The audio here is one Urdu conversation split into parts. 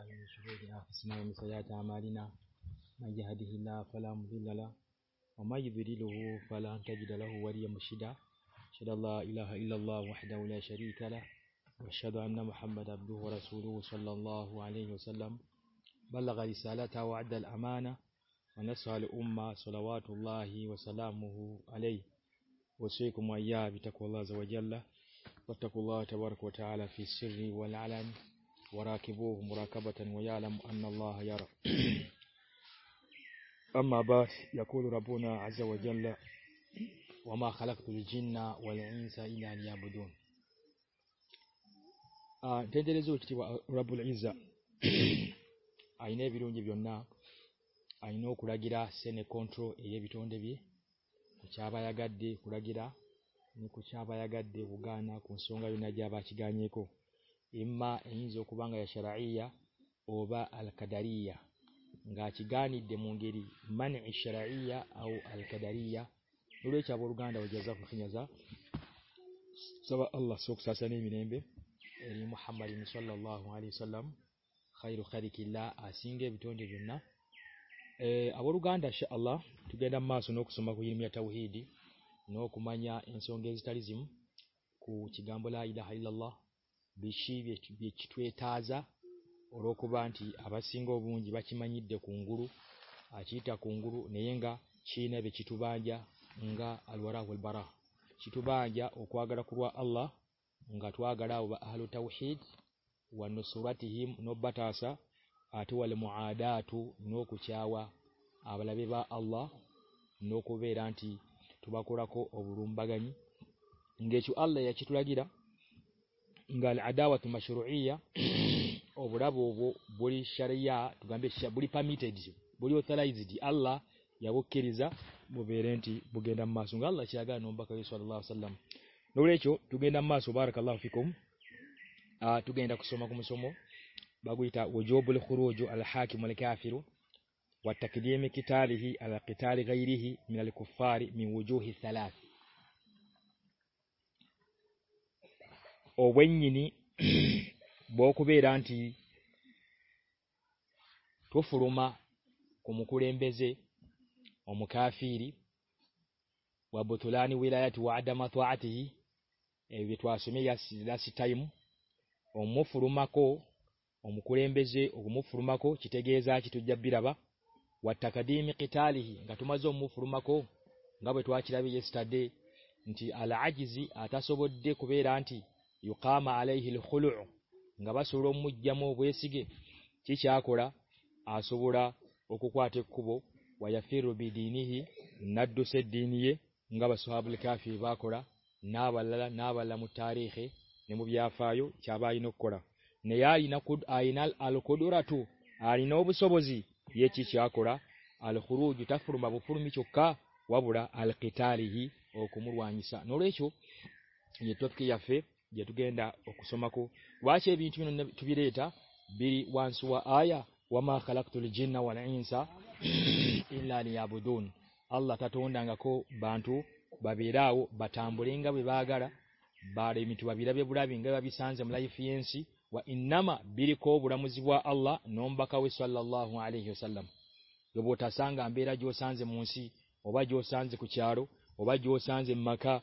الله من شرور أنفسنا ومن سيئات أعمالنا من يهده الله فلا مضل له ومن يضلله فلا تجد له وليا مرشدا أشهد أن لا إله إلا الله وحده لا شريك له وأشهد أن محمدا عبده ورسوله صلى الله عليه وسلم بلغ رسالته وعد الأمانة ونسها الأمة صلوات الله وسلامه عليه وصيكم وإياه بتقوى الله عز وجل واتقوا الله تبارك وتعالى في السر والعلن وراكبوه مراكبة ويعلم أن الله يرى أما بعد يقول ربنا عز وجل وما خلقت الجن والإنس إلا أن يعبدون تندرزو كتب رب العزة أينيفي رونجي بيونا أينو كراجرا سيني كونترو إيبي توندبي Kuchaba ya gade kuragira ni kuchaba ya gade kugana kusonga yunajaba chiganyeko. جو با اسلقاداری گاچ گان دمیری میشرا داری گاندا جا جا سو سا سا نینے سولہ اللہ علی سلام خیرو خیر آنگے آبارو گاندا سے اللہ ماسو نو سما میٹھا ہوا سنگے تاریم کو لہٰ بیٹوی تاجا رو کو بنتی آبا سنگوا چی کنگرو آگڑو نگا چی نا بیٹو بہ گیا اگا آلو را بارا چیت با گیا گروا آللہ اُنگاتو آ گڑا نو سوا تھی نو باتا سا آٹھوال آدھا آٹھ نوسی آوا آب لے با آرا کو باگانی اللہ چیٹوا گیرا nga adawa tu mashuruia obulabo obo boli sharia tugambe sha boli permitted buli authorized Allah yabukiriza muberenti bugenda masu nga Allah chiaga no mbaka yesu sallallahu alaihi wasallam nolecho tugenda masu barakallahu fikum a tugenda kusoma ku musomo baguita wajobul khuruju al hakim wal kafir wa takdimi kitalihi ala qitali ghairihi min al kuffari min wujuhi thalath اوئی بوبی رانوما ریمبے جی امکھا فری وتولہ نولا آدم آٹھوس میٹائم پھر مو پھر چیٹ گیا جا چیٹا دی میٹا آٹھ ما زم پوروما کو آبی رانتی yukama alayhi lkhulu'u nga basoro mujjamu obwesige kichi akola asobola okukwate kubo wayafiru bidinihi dinihi naddu se diniye nga basohabul kafi bakola nabalala nabala mu tarihi ne mu byafayo kyabayi nokola ne yayi nakud ainal alkuduratu alina obusobozi busobozi ye kichi akola alkhuruju tafuru mabufuru micho wabula alqitalihi okumulwanyisa nolecho yetopke yafe jetugenda okusomako wache bintu bino tubireta biri wansuwa aya wama khalaqtul jinna wal insa illa liyabudun allah tatondanga ko bantu babirawo batambulinga bibagala bale mitu babirabye bulabinga babisanze mu life yensi wa innama biriko bulamuzi bwa allah nomba kawe sallallahu alayhi wasallam yobota sanga ambera jo sanze munsi obajo sanze kucyalo obajo sanze maka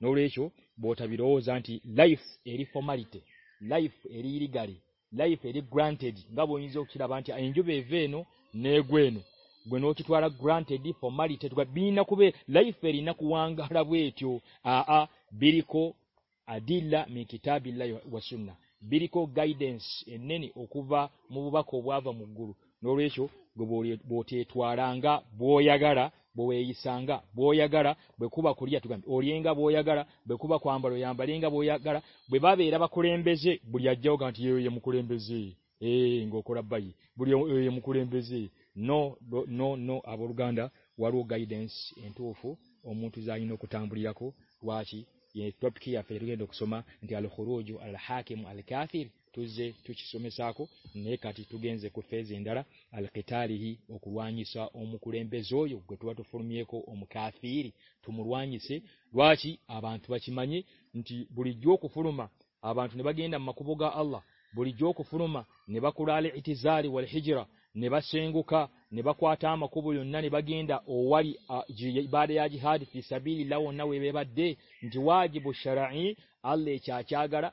نو ریسو بتا لریتے نا کسما گائیڈس بوبا کو بئ سرا بے کو باخو ریہ ارگا بیا گارا بے کو باخوار گا بیا گارا بے با با کور بری گانچی موکوری گوراب بائی بڑی اے امکوری گائیڈنس اخوت جائی نو بری topic ya federuge kusoma ndi alkhuruju alhakim alkathir tuze tuchisomesako ne kati tugenze ku feze endala alqitali hi okulwanyisa omukulembezo oyo gwe tubatufulumyeko omukathiri tumulwanyise lwaki abantu bakimanye nti bulijjo okufuluma abantu ne bagenda makuboga Allah bulijjo okufuluma ne bakulale itizali walhijra ne basenguka بتا مکبر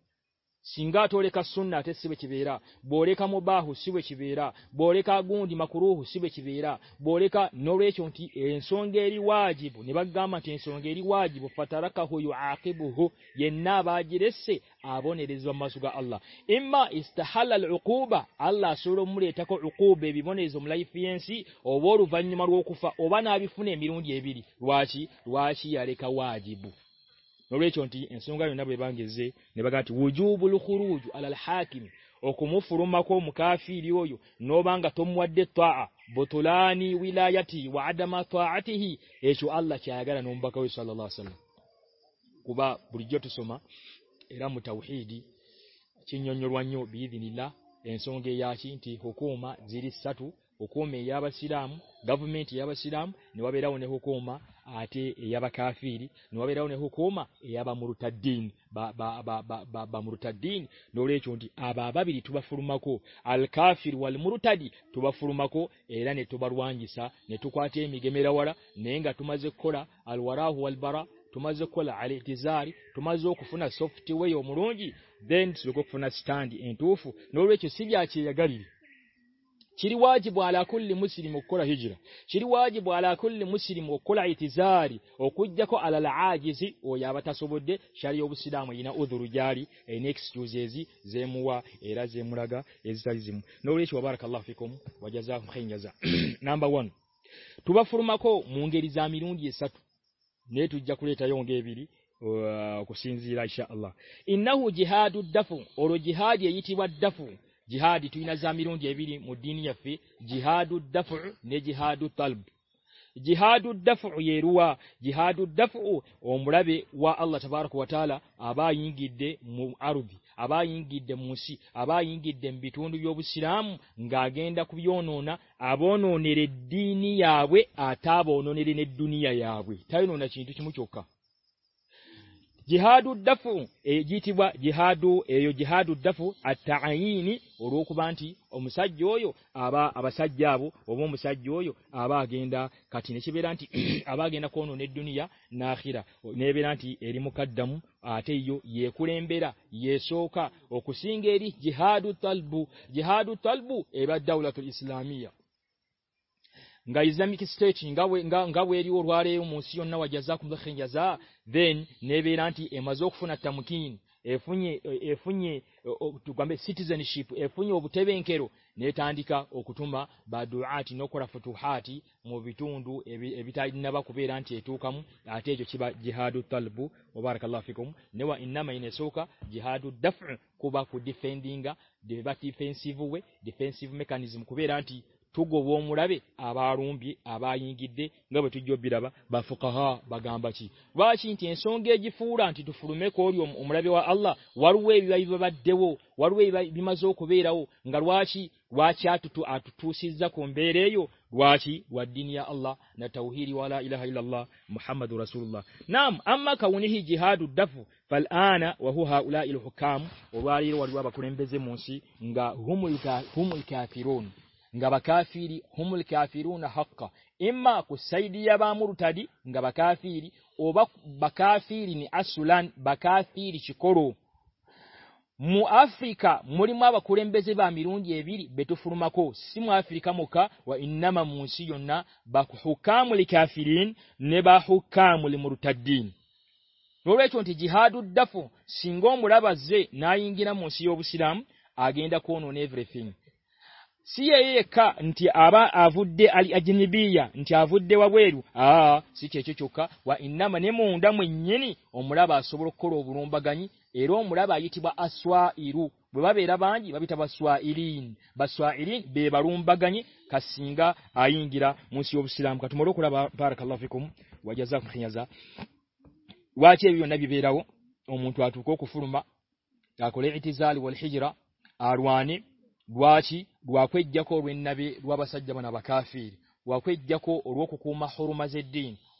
سنگا ٹورکھا سُنا چی بیا بورے کا موبا ہوسی بچا بورے کا گون دیما کورو ہوا بورے کا واضح میرا متھی چینو سنگے حکومے باسیم گومین باسیم نواب نے حکوما آٹھ با کافیر نواب نے حکوما مرتھا دین بابا مرتھا دینچوی فرماکو روٹادی ٹوبا فرماکو ارا نیٹو باروانگی سا نیٹو کو آٹھ میرا وارا نینگا کوراڑا مروی چویا چروا جیو آل میرواز میری jihadi tuina za mirundi ya vili mudini ya fi jihadu dafu ne jihadu talb jihadu dafu yeruwa jihadu dafu omurabe wa Allah tabaraka wa taala abayi mu arubi abayi ngide musi abayi ngide mbitundu byobusilamu ng'agenda kubyonona abononere dini yawe atabo ononere ne dunia yawe tayinona chintu chimuchoka جہاد جہاد بانٹھی سا آ گیندا کا گیندا کو دنیا نا خیرا نی بی اے مو دم آٹھ یہ کورا یہ شو او سنگیری جہاد جہاد اسلامیہ نبا کوئی گافینسیو میکانی tugo bomulabe abaalumbye abayingidde ngabe tujjobiraba bafukaha bagamba ki bachi nti ensonge egifuula nti tufulume ko oli omulabe wa Allah waluwe bibayiba baddewo waluwe bimaze okubeerawo nga lwachi lwachi atutu atutusizza ku mbeereyo lwachi wa dini ya Allah na tauhiri wala ilaha illa Allah Muhammadur Rasulullah nam amma kaunihi jihadu dafu falana wa huwa ulai alhukam wa walir wa abakulembeze munsi nga humul ka humul kafirun میرون فری مو میبا مرتا جہاد مرابا زی ناگی نا موسیم آگے چوا اندر میئینا باسو رو رو با گانی ارو امرابرین باس ارینوا گانی راوا آو آ ہوا پی دیاو رینی روا باسیا بنا باقا فر ہوئی دیکھو رو کو محروم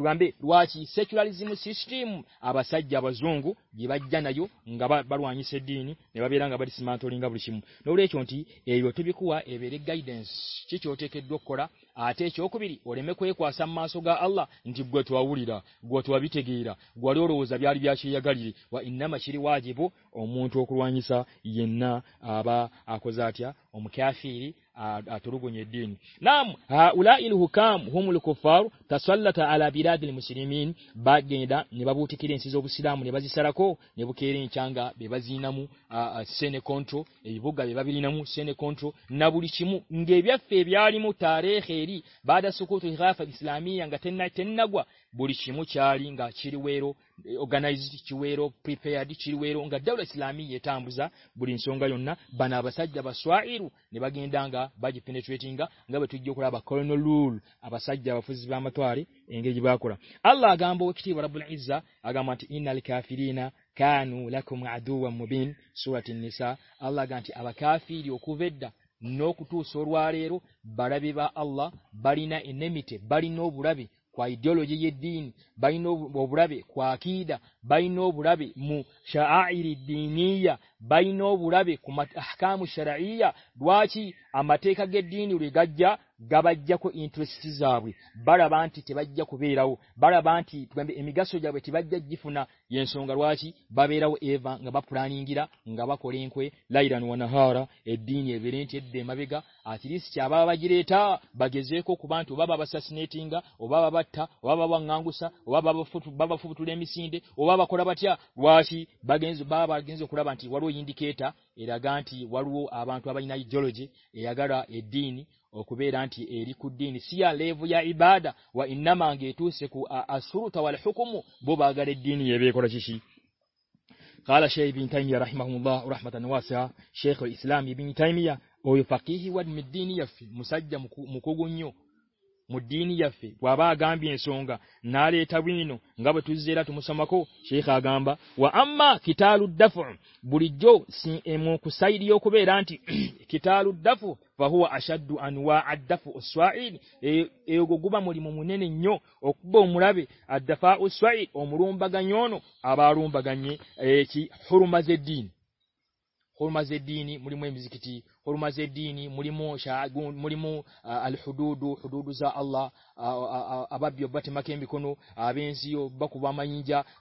گو گا بارونی سمجھتی گائیڈا آٹھ چوکی ارے موا سا ماسو گا ارلہ گٹوا اڑیرا گوا گئی روزہ مشری واجیبو امرواسا آب آخو جاتا چانگا جی ناموا نامو رارے گا برا بری بنا سائڈ ارو نیبا گیندا گا باپ نو لو آج اللہ گان بوتی بڑا مطلب باری نا باری نو بڑاب وائڈیوجی یہ دین بائی نو بڑھا بھی کئی نو بڑھا بھی مو سا دینی بائی نو بڑھا بھی آ مجھا بابرساٮٔی بارا بانیا کوئی رو بارا بانتی گیپنا یہ سو گا بابے روا پورا گیرا گاڑی لائی نو نا دے ما گا آگا گر با جی بھنتوا بابا سا گا بہت بابا بابا گانوس بابا پھٹو دیا بانتی بانتی کے okubeera nti eri ku ddiini si ya leevu ya ibaada wa innama ng'etuuse ku assuruta wal hukumu bo baagala eddiini yebeekola kiki qala sheikh ibin taimiya rahimahumllah rahmatan wasiha sheikhu lislam ibin taimiya oyo fakihi wa mu ddiini yaffe musajja mukugu nnyo mu ddiini yaffe bw'aba agambye ensonga n'aleeta bwino nga bwe tuzze era tumusomako sheikha agamba wa amma kitaalu ddafu bulijjo si emukusayiriya okubeera nti kitaalu ddafu fahuwa ashaddu anwaa ddafu oswaid eogwo guba mulimu munene nnyo okuba omulabe addafaa oswaid omulumbaganyi ono aba alumbaganye eki huruma z'eddiini ہرما جی دیما جی دی میری مو گن مرمو ہدو الہ آباد بات میم آبین باقوا ما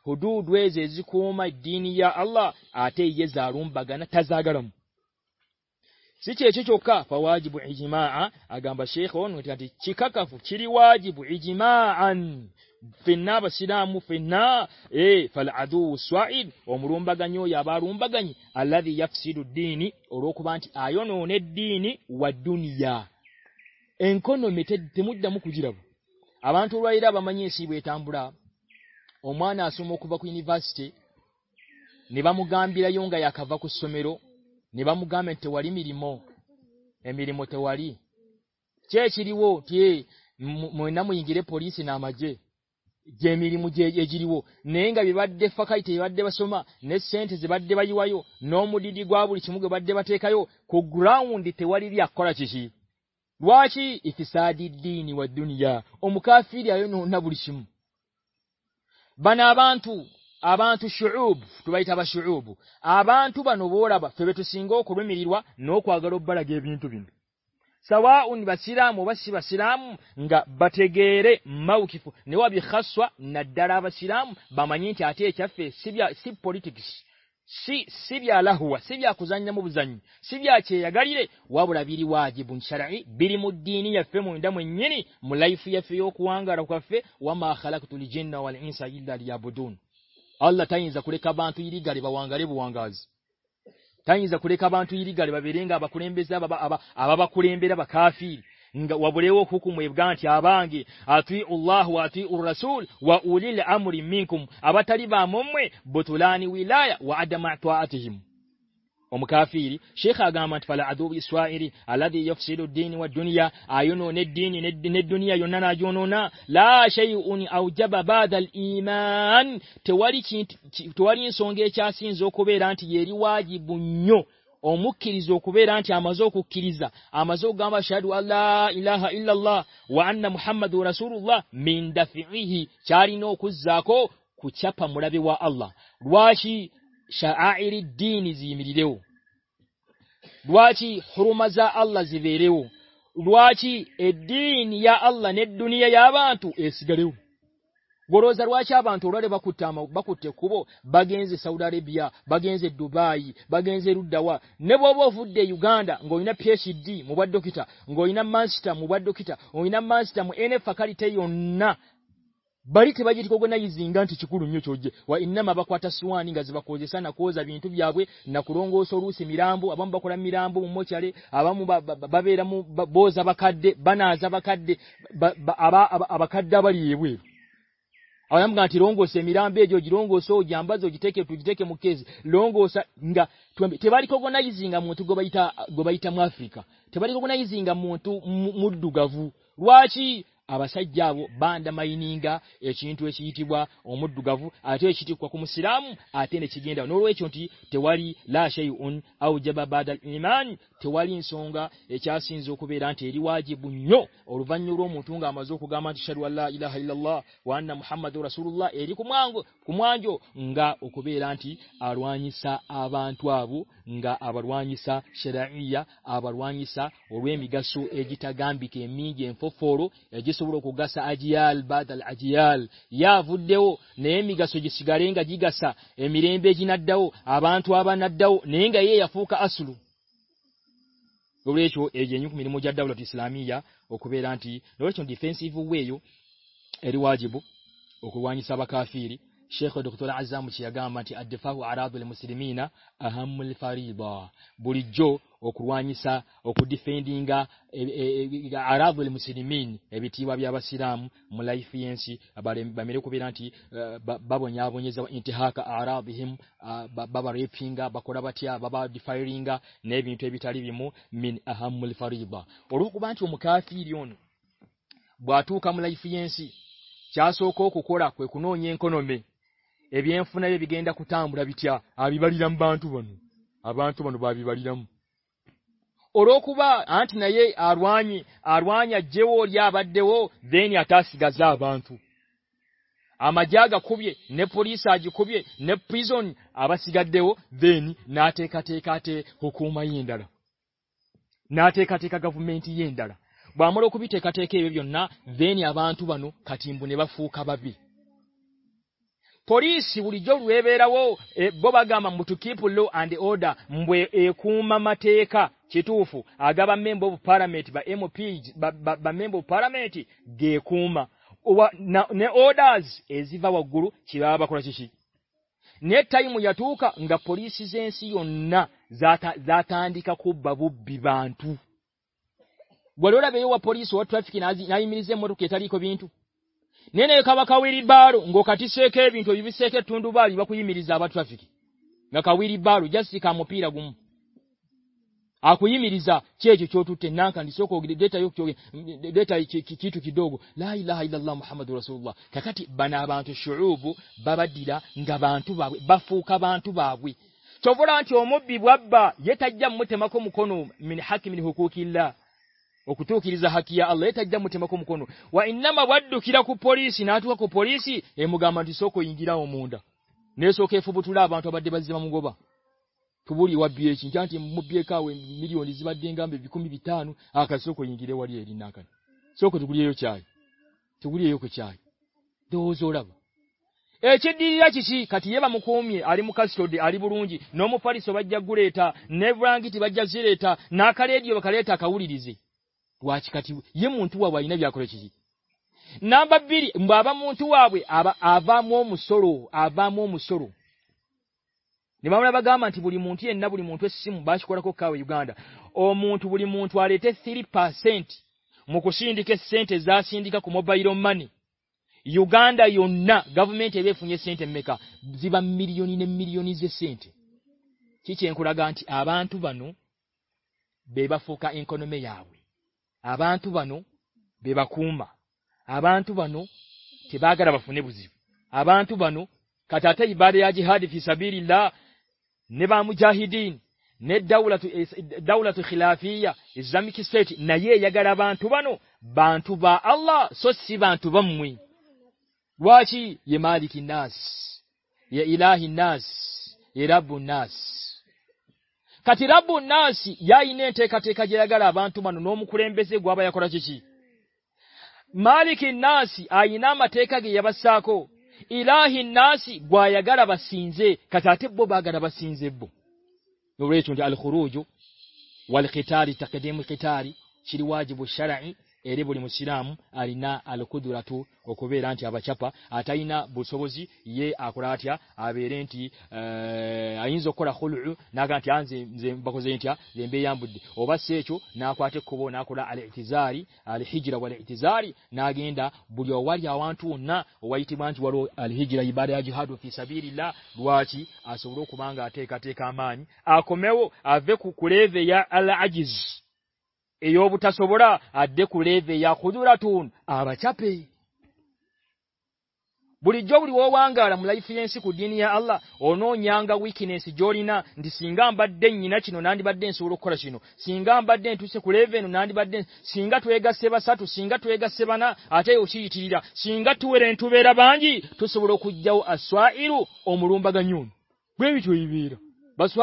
حدوے دی آللہ آتے یہ زار باگن تازا گرم جی چی چوکا پا جی اجیما گامبا سے پا مو پا روم با گا بار با گانہ میٹھے مجرب آبان بڑا اما نا سما کو نیبا مکام گیا خباب میرو نیبا موکا مواری میرمو ایری مواری چی سری ما مجھے جی میرے مدیو نا دیکھے بات نی سینجوا نو مدی گوا بڑی دنیا اموکا فری نو نیم بنا بنو آبانوا نو کو sawaun basiramu basi basiramu nga bategere maukifu ni wabi khaswa na daraba basiramu bamanyinti ateye chafe sibya si politics si sibya lahuwa sibya kuzanya mu buzanyi sibya che yagalire wabula biri wajibu nsharai biri mu dini ya fe mu nda mwenyeni mu life ya fe yokuangara kwa fe wa ma khalaqtu li jinna wal insa illa liyabudun Allah tayinza kuleka bantu yiligale bawangale buwangazi تھی گربا بی رین گا با خمیر آباب خریم بھی ربھی و حکومے مینکوم آمے بتولہ omukafiri sheikh agamba nti fala adhubu iswairi aladhi yafsidu ddini wa dunya ayuno neddini neddunia yonna najonona la shayun aujaba baada liman tewali ensonga ekyasinza okubeera nti yeri wajibu nnyo omukkiriza okubeera nti amaze okukkiriza amaze okugamba shahadu an la ilaha illa llah wa anna muhammadu rasulullah min dafiihi kyalina okuzzaako ku kyapa mulabe wa allah lwaki آلہلہوحاچ آللہ نی دنواد بنو باخوت باخوتی کبو بگے ساؤدار بگیں دبئی بغیں زی راو نو گاندا گی نا فیصد موبائل دکیتا گی نا ببت دکھا مانچ ای بڑی کوئی مونی سا نوئی نہو آبام بکور گو سام گو سو گو سا مفری کا آ سو بندوا سیرم آئیاری رانٹھی آبار ویسا آبار ویسا گانبرو سورو کو گاسا اجیال بادل اجیال یا بودو نی گاسو جی سیگاریں گا جی گاسا میرے بے ye نڈاؤ آبان تو آبان نڈاؤ نیں گا یہ یافو کا اسلو Olwekyo egyenyu ku mirimu gya dawulat islamiya okubeera nti nolwekyo ndifensive weeyo eri wajibu okulwanyisa abakafiiri شخت مینا ملائی کو ماتے نا نی اب آنٹو بانونے والا با بی پوری اڑی جو رو راوا گا متوکی پھلو آدی ادا ما مفو اگابہ میم بو پارا میٹھی با پھی مو پارا میٹھی گور چی باسی نیٹائی میاتوا پوری کا بابوان کو نینے والا کھا بار گوا سیکھے میری بار پی رابری نا لہ لو روایتی اکتو اکیری جا کل مٹ کو مو ایم مکیرا کویسی ناتوا کو پڑھیسی مو گا مجھے سکا می سو فبو منگوبا میتھانوا سکویرا چی آسی ما موی آری موا سو دے آبی نو مواری سو بائک گرے تھا نی بنانا گیٹ بائک نا کار دی یہ منتو آب نا بھا منتو ابھی آبا آبا مسورو آبا مروا میری منتھ اینا بڑی منٹو سم با سکو گاندا منتو بڑی منٹو ریٹ سیریپا سینٹ مکوسی انڈیکما رم گاندا گھو مینٹ میکا جی بہت میرے میرونی آبا بنوے بہا اینک نے می آب بانتو بانو بے بخا تو با گراب نے دولت خلافی ناس گراب مالک آئی نام گرابے ارے بڑی مر نا آلو دورات نا بوسوزی یہ آیا آب رینٹ نہاری اے یو بٹا سوبڑا دے دور آپ نو گاڑی ناگا بردین سورک خورس نوگا بردین گے گا سیو نا بھانجی مگر بس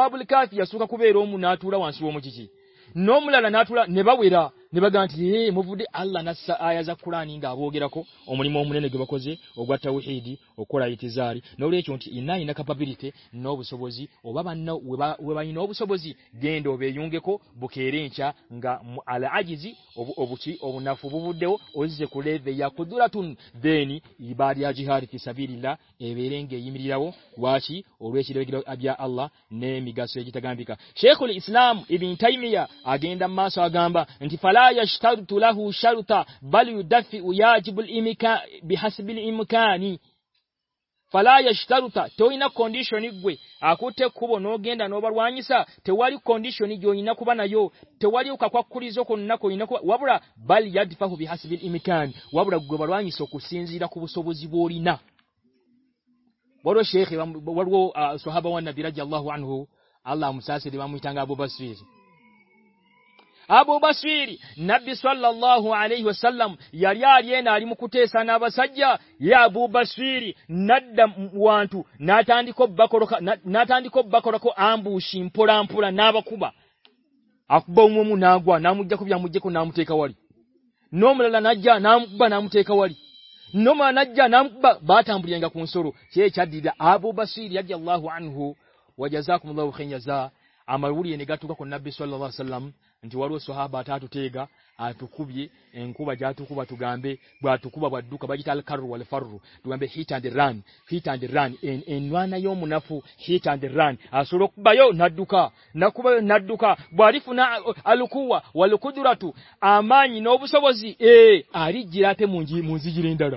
مو نہ نو ملا تھوڑا نبا اللہ نا گا می بات کپ نو سبوزی بھائی نوا نو سبزیوں گے کوکے نا گے يشترط له شرطا بل يدفع ياجب الامكان بحسب الامكان فلا يشترط توينا كونديشن gwe akute kubo nogenda nobalwanyisa tewali condition gyoyina kuba nayo tewali ukakwakulizo konako inako wabula bal yadfahu bihasbi al-imkan wabula gwe balwanyisa okusinzira ku busobozi boro sheikh walwo sahaba wa nabiraji radiyallahu anhu Allah musasiri bamwitanga Abu Basiri abu baswiri nabbi sallallahu alayhi wasallam yali ali ena ali mukutesa na basajja ya abu baswiri nadda wantu natandiko bakoroka natandiko bakoroko ambushi mpola mpola nabakuba akuba umwe nagwa namujja kubya mujeko namuteka wali nomulala najja namukuba namuteka wali noma najja namukuba batambulyanga ku nsoro kye kyadida abu baswiri yaji allahu anhu wajazakumullahu khayran jazaa amaruli enegatuka ku nabbi sallallahu alayhi wa sallam رنکھا نہ دکھا لوال گیا تھے مجھے گرا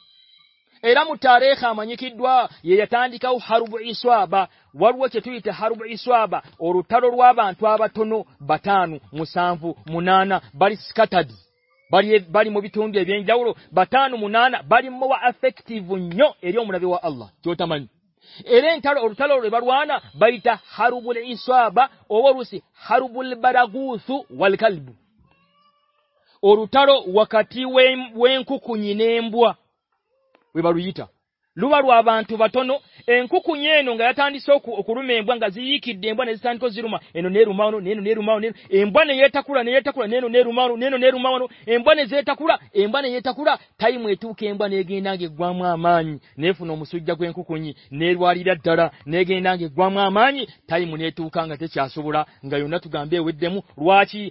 ارا موتا رہے خا من کیسو چھارو بتا نو موسم بری موبی بتانوسی لو روا تو نو ایم کوانی پوسپی نیرواری گے نو ما مانی چیسوڑا گاؤں نا گانے مواسی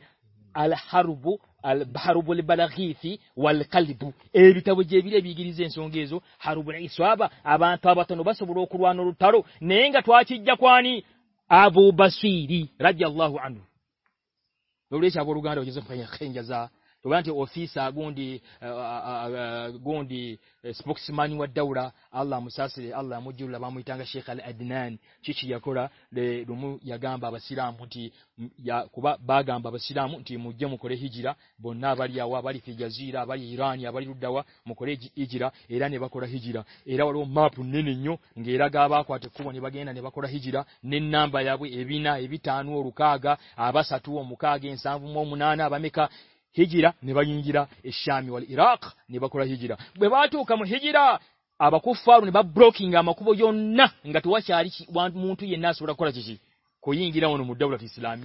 harubul balaghifi wal kalbu ebitabo je bile bigirize nsongezo harubul iswaba abantu abatono basobulo okulwana olutalo nenga twachijja kwani abu basiri radiyallahu anhu nolesha boluganda ogeze kufanya khenja za گو سپورکس منہ آلے اللہ مئی گان بابا سامانا بن آباری بار مکرا باڑا ہزرا ما پُن نیو گرا گابرا نینا بائبینو کا گا آبا ساتو موکا گینسوں آپ کو سور خور گیرا نو دو رکھی سلام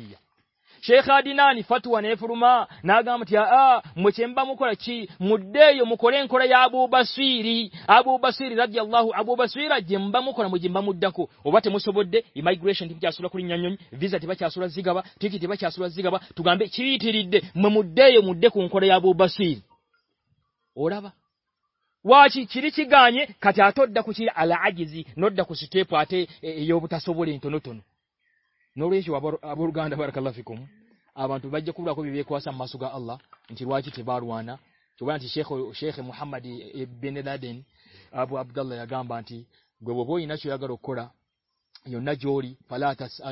شخا دی نانی فات موور چ مدے موڑ اڑو با سی آبو با سیوا سوئمبا مخور مجھے مدد کو مسردے امائگریشن چیاسلووری چیاسولہ جگابا ٹیک تھے چھوڑا جگاب مددے کو چھ چیری چی گانے کا داخل آل آجی ندا کتابیں تو باروانا شیخ و شیخ محمد ن جووری فلاتھسہ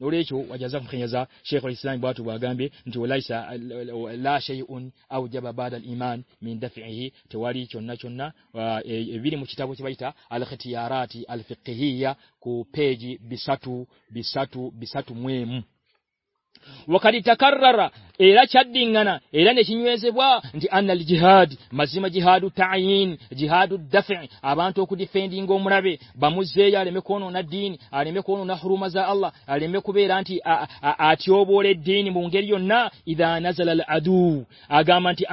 Nolecho wajaza kumkhenyaza Sheikh al-Islam bwatu bwagambe nti walaisa la shay'un au jaba badal iman min daf'ihi tawali chonna chonna ebili mu kitabo kibaita al-khitiyarati al-fiqhiyya ku page bisatu bisatu bisatu mwemu mm. وقت را ارا چار دیوا جانو ٹائن جی ہفین آبان گو می بام سے رانو بڑے دین بوگی نا جلال ادو آگا منسی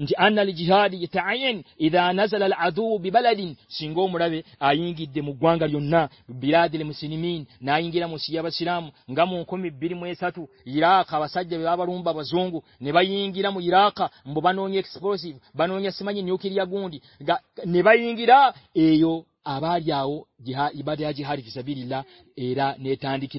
لونی نائن گرموسی مواخاسی ایو آؤ جہا دیا جی ہاری ایرا دیکھی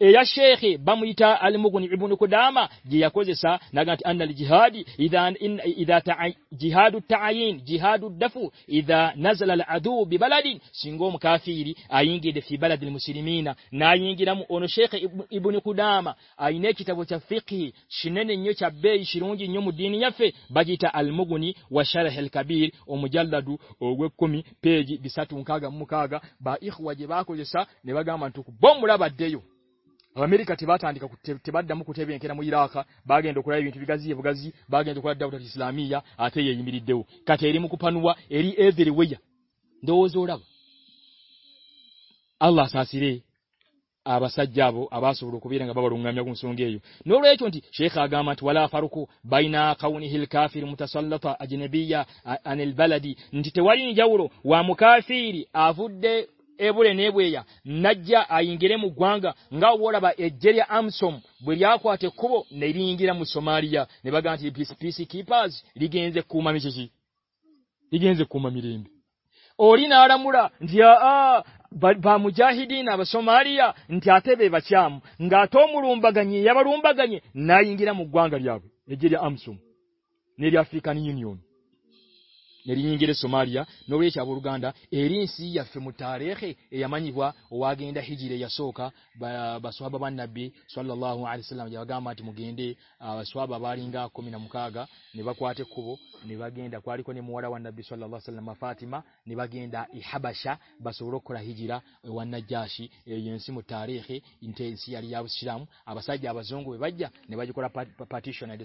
Eya shekhe bamuita alimuguni ibunu kudama jiyakozesa nagati anna aljihadi idha in idha jihadu taayin jihadu dafu idha nazala aladu bi baladin singom kafiri ayingi de fi baladi almuslimina na ayingi namu ono shekhe ibunu kudama ayine kitabo cha fiqh shinene nyo cha bei shirungi nyo mudini yafe bajita almuguni wa sharh alkabir omujalladu ogwe 10 page bisatu mukaga mukaga ba ikhwaje bakozesa ne bagamba ntuku bomulaba deyo نوا سا آبا سا جاو آپ برے نی بو نئی مو گوا گاڑبا نئی موسماری گاتو می بار با نا گیر نبی سولہ دے بابا رنگا نمکینا نبی سولہ گیندا بس روا ہی متحری شرم آیا گوادیا پاٹس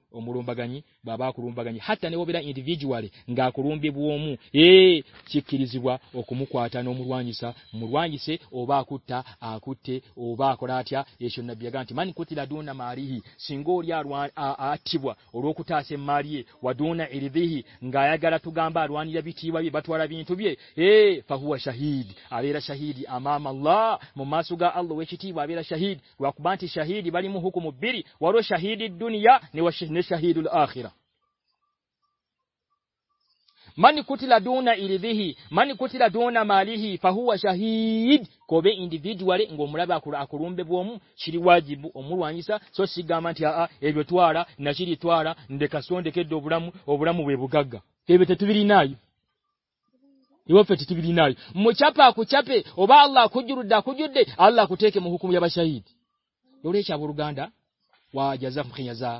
مرووم بگانی بگانی نہ شاہیلا موڑا دیکھا سوڑام کو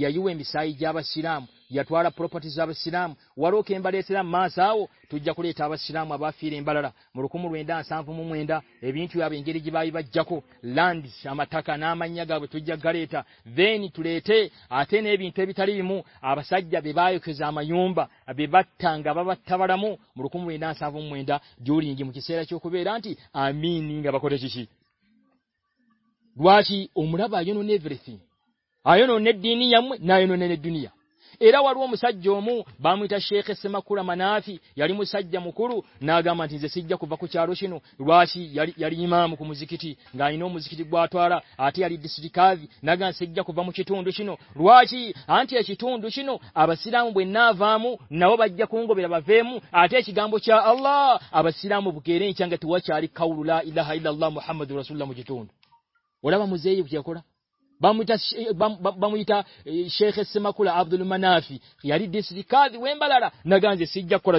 یاو ایم سائی جا سرام یاٹوڑا پروپرٹی جاب سرام وا ساڑھا مردا مو مروکمیندا جوڑی رانٹی امرا باجو نو نیبرفی آئی نو نیٹ نہ دنیا اروڑ سجومو بامسی یاری مجھے سجام کورو نا گا مجھے چاروسی نو روای کو مجھے کھیتی گائی نو مجھے آٹھ نہ آٹھیاسی ہوں دوں آپ سریاموں بھائی نہ آٹھ آئی اللہ آپ کو بامٹا بامٹا شیخ حسین عبد الم نافیم بالارا ناگز کر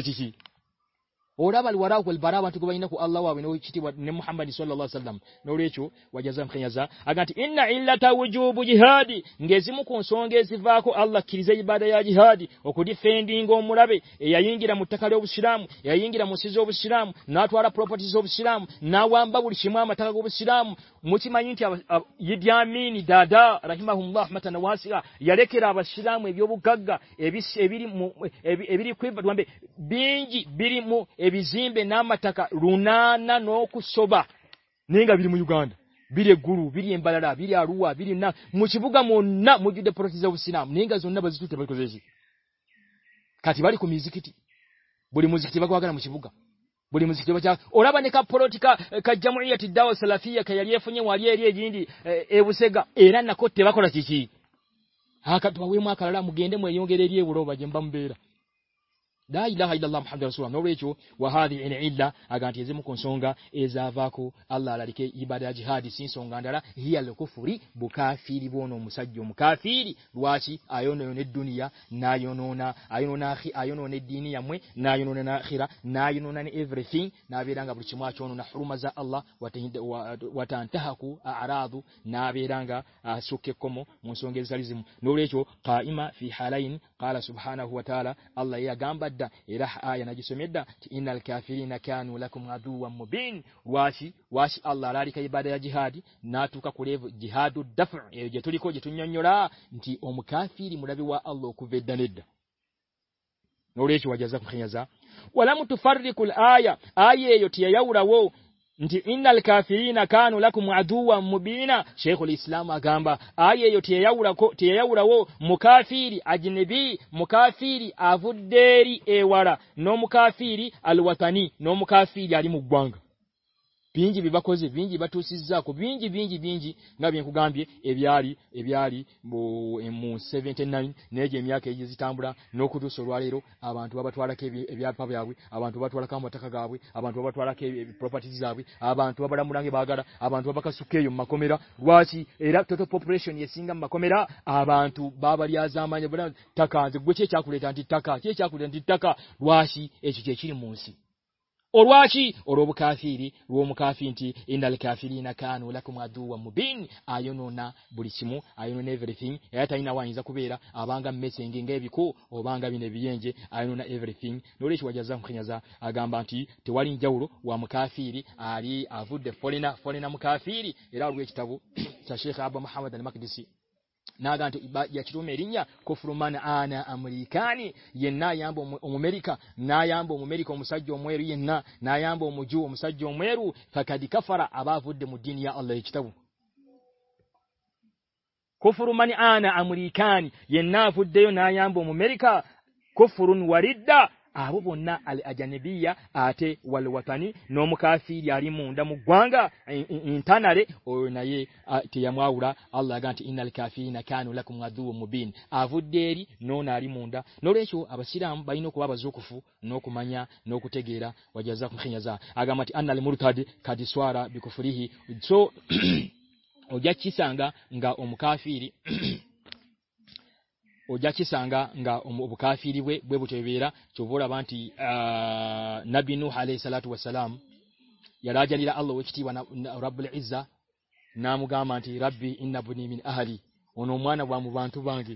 مورابے مجھے نا تھوڑا سام نہ بی نا مت رونا نا نو کسوا نینگا گانے گرو بالا روا نا موسیقی بو گا جاسی نام نا بجے کتھی با روز کھیتی بڑی منزل مجھے بو گا بڑی منزل ہوا ناچیسی ہاں گیندے میرے با جمبا la ilaha illallah muhammadur rasulullah norecho wa hadhi in illa aganti ezimu konsonga ezavako allah alalike ibada jihad sinsonga ndala hiya lokufuri bukafiri bono musajjo mukafiri lwachi ayono yone dunia nayonona ayonona akhi ayonona dini yamwe nayonona na akhira nayonona ni everything nabiranga bulchimwa chono na huruma za allah watantahaku aradhu nabiranga asuke komo musongeza lizimu norecho qaima fi halain قال سبحانه وتعالى الله يا غامبدا الى ايه نجسمدا ان الكافرين كانوا لكم عدوا مبين واشي واشي الله لا ريك عباده الجهاد ناتوك كوليف جهاد الدفع يجتلي كو جتنيونيولا انت ام كافر مدبي وا الله كوفدنيد نوريش وجزاك خيزا ولم تفرق الايه ايه يوتي يورا و شلام گانباؤ مخاصری آبری نو ماسی الاسی نو سوارو آٹھو بٹوڑا آنٹو بٹوڑا کا بٹواڑا بڑا بڑا اور آچی اور خا فیری و مخا فینچی اندل فیری نا نو لکھا دم موبی آئی نو نہ بری چمو آئی نو نوریتن ایٹ آئی نو جا کھوبی را اب گا میچیں گے گا بھی کو بان گا بھی آئی نو نوی تھوڑی سوا بانچی جاؤ وہ مکھا فیری آبین یہ راؤ رو نہانچ مرینیا کفرومان آنا امری خان یہاں امیرکھا نا بو امیرکھا مسا جا بو مجھے مش جوروی کا نام خان یہ نہ میرا کفرن آب بننا بیل وانی نوم کا مو من تھا نہ یہ مل گانے آب دیر نو ناری موڈا نو ریو آباد سرام بائی نو کو آب نو کو مو کو گیرا جایا جا آگا میلے مورکھا دے خاد سوارا فری چیسا گا امکھا فری oja kisanga nga obukafiribwe bwe butebera kyobola banti uh, nabi nuh alayhi salatu wassalam yarajalira allah wechitiwa na, na rabbul izza namugamanti rabbi inna buni min ahli ono mwana wa mu bantu bangi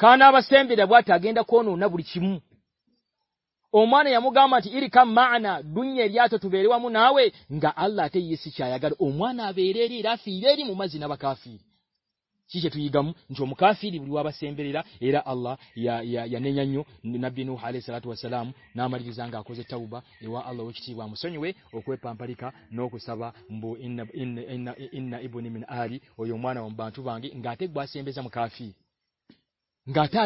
سلام نہ مجھن گا کو چوبیس نو کوئی کافی گات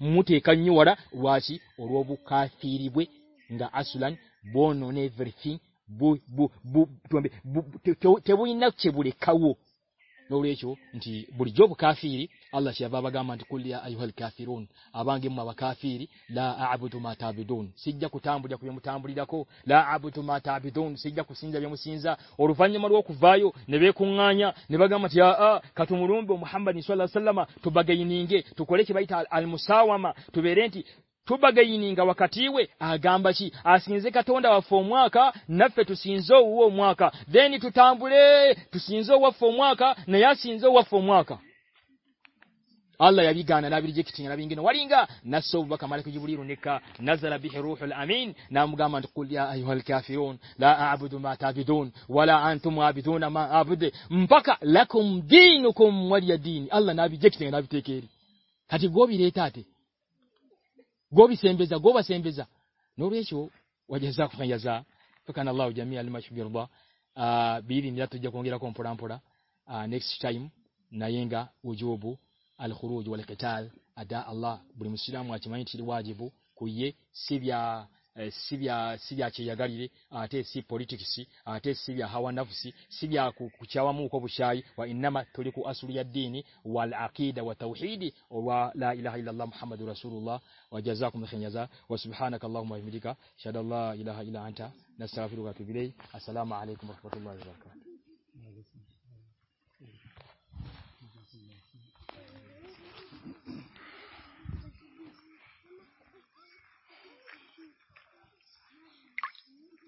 مواسی اور ب نو نکا بری جو کافیری اللہ سے کُلی کا ما کا لا آباد کو آب تا بھی دون musawama tuberenti گو نو سنجوا دے نیم سنجو وا نیا گانا گو سے گو سے اللہ ٹائم نائیں گا جو اللہ کو یا گا آٹھے اس پولیٹیسیا ہوں کوئی کوسر یادی نے وعلیکم و رحمۃ اللہ وبرکاتہ